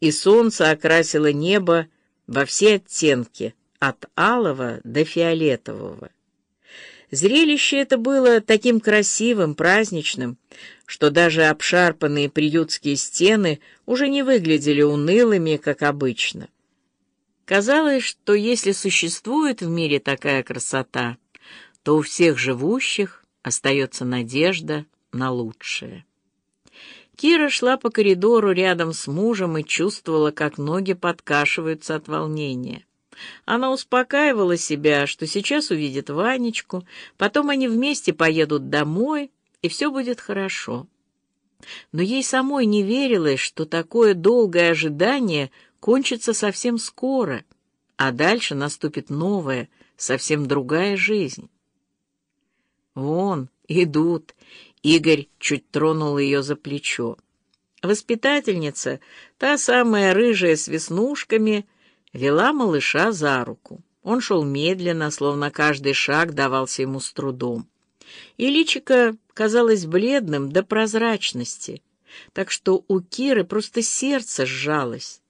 и солнце окрасило небо во все оттенки, от алого до фиолетового. Зрелище это было таким красивым, праздничным, что даже обшарпанные приютские стены уже не выглядели унылыми, как обычно. Казалось, что если существует в мире такая красота, то у всех живущих остается надежда на лучшее. Кира шла по коридору рядом с мужем и чувствовала, как ноги подкашиваются от волнения. Она успокаивала себя, что сейчас увидит Ванечку, потом они вместе поедут домой, и все будет хорошо. Но ей самой не верилось, что такое долгое ожидание кончится совсем скоро, а дальше наступит новая, совсем другая жизнь. Вон, идут. Игорь чуть тронул ее за плечо. Воспитательница, та самая рыжая с веснушками, вела малыша за руку. Он шел медленно, словно каждый шаг давался ему с трудом. И личико казалось бледным до прозрачности, так что у Киры просто сердце сжалось.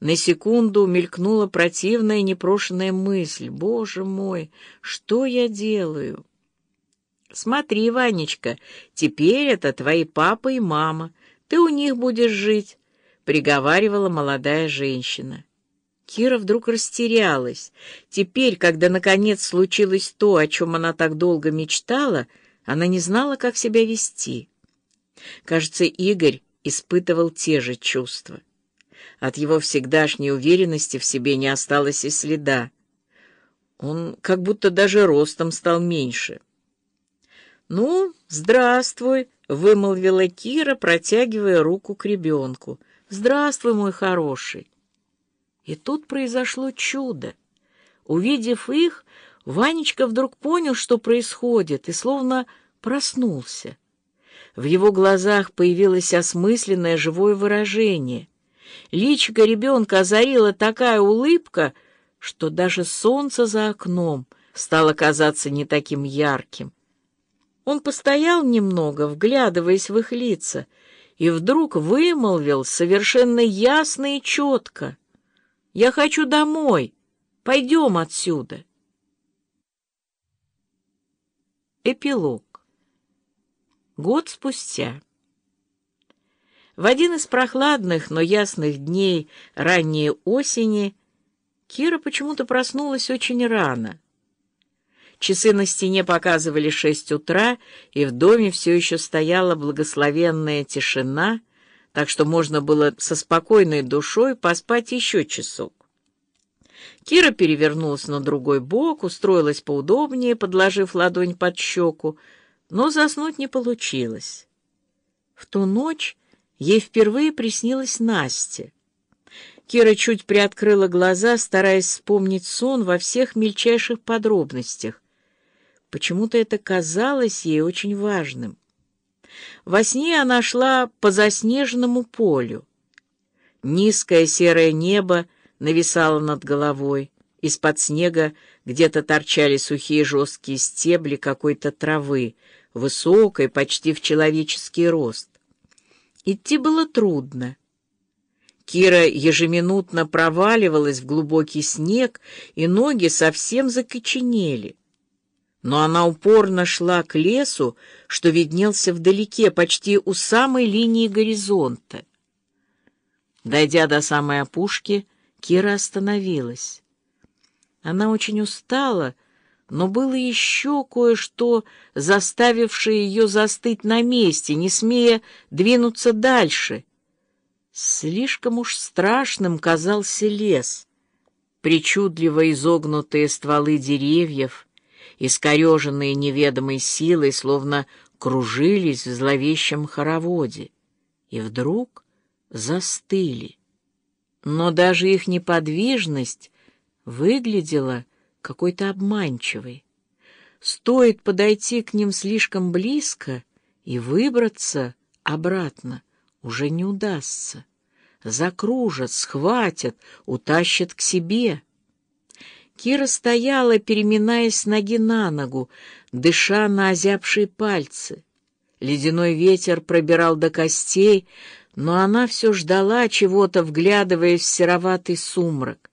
На секунду мелькнула противная непрошенная мысль. «Боже мой, что я делаю?» «Смотри, Ванечка, теперь это твои папа и мама. Ты у них будешь жить», — приговаривала молодая женщина. Кира вдруг растерялась. Теперь, когда наконец случилось то, о чем она так долго мечтала, она не знала, как себя вести. Кажется, Игорь испытывал те же чувства. От его всегдашней уверенности в себе не осталось и следа. Он как будто даже ростом стал меньше. «Ну, здравствуй», — вымолвила Кира, протягивая руку к ребенку. «Здравствуй, мой хороший». И тут произошло чудо. Увидев их, Ванечка вдруг понял, что происходит, и словно проснулся. В его глазах появилось осмысленное живое выражение. Личико ребенка озарила такая улыбка, что даже солнце за окном стало казаться не таким ярким. Он постоял немного, вглядываясь в их лица, и вдруг вымолвил совершенно ясно и четко — я хочу домой. Пойдем отсюда. Эпилог. Год спустя. В один из прохладных, но ясных дней ранней осени Кира почему-то проснулась очень рано. Часы на стене показывали шесть утра, и в доме все еще стояла благословенная тишина — так что можно было со спокойной душой поспать еще часок. Кира перевернулась на другой бок, устроилась поудобнее, подложив ладонь под щеку, но заснуть не получилось. В ту ночь ей впервые приснилась Настя. Кира чуть приоткрыла глаза, стараясь вспомнить сон во всех мельчайших подробностях. Почему-то это казалось ей очень важным. Во сне она шла по заснеженному полю. Низкое серое небо нависало над головой. Из-под снега где-то торчали сухие жесткие стебли какой-то травы, высокой, почти в человеческий рост. Идти было трудно. Кира ежеминутно проваливалась в глубокий снег, и ноги совсем закоченели но она упорно шла к лесу, что виднелся вдалеке, почти у самой линии горизонта. Дойдя до самой опушки, Кира остановилась. Она очень устала, но было еще кое-что, заставившее ее застыть на месте, не смея двинуться дальше. Слишком уж страшным казался лес. Причудливо изогнутые стволы деревьев — искореженные неведомой силой, словно кружились в зловещем хороводе, и вдруг застыли. Но даже их неподвижность выглядела какой-то обманчивой. Стоит подойти к ним слишком близко, и выбраться обратно уже не удастся. Закружат, схватят, утащат к себе — Кира стояла, переминаясь ноги на ногу, дыша на озябшие пальцы. Ледяной ветер пробирал до костей, Но она все ждала чего-то, вглядываясь в сероватый сумрак.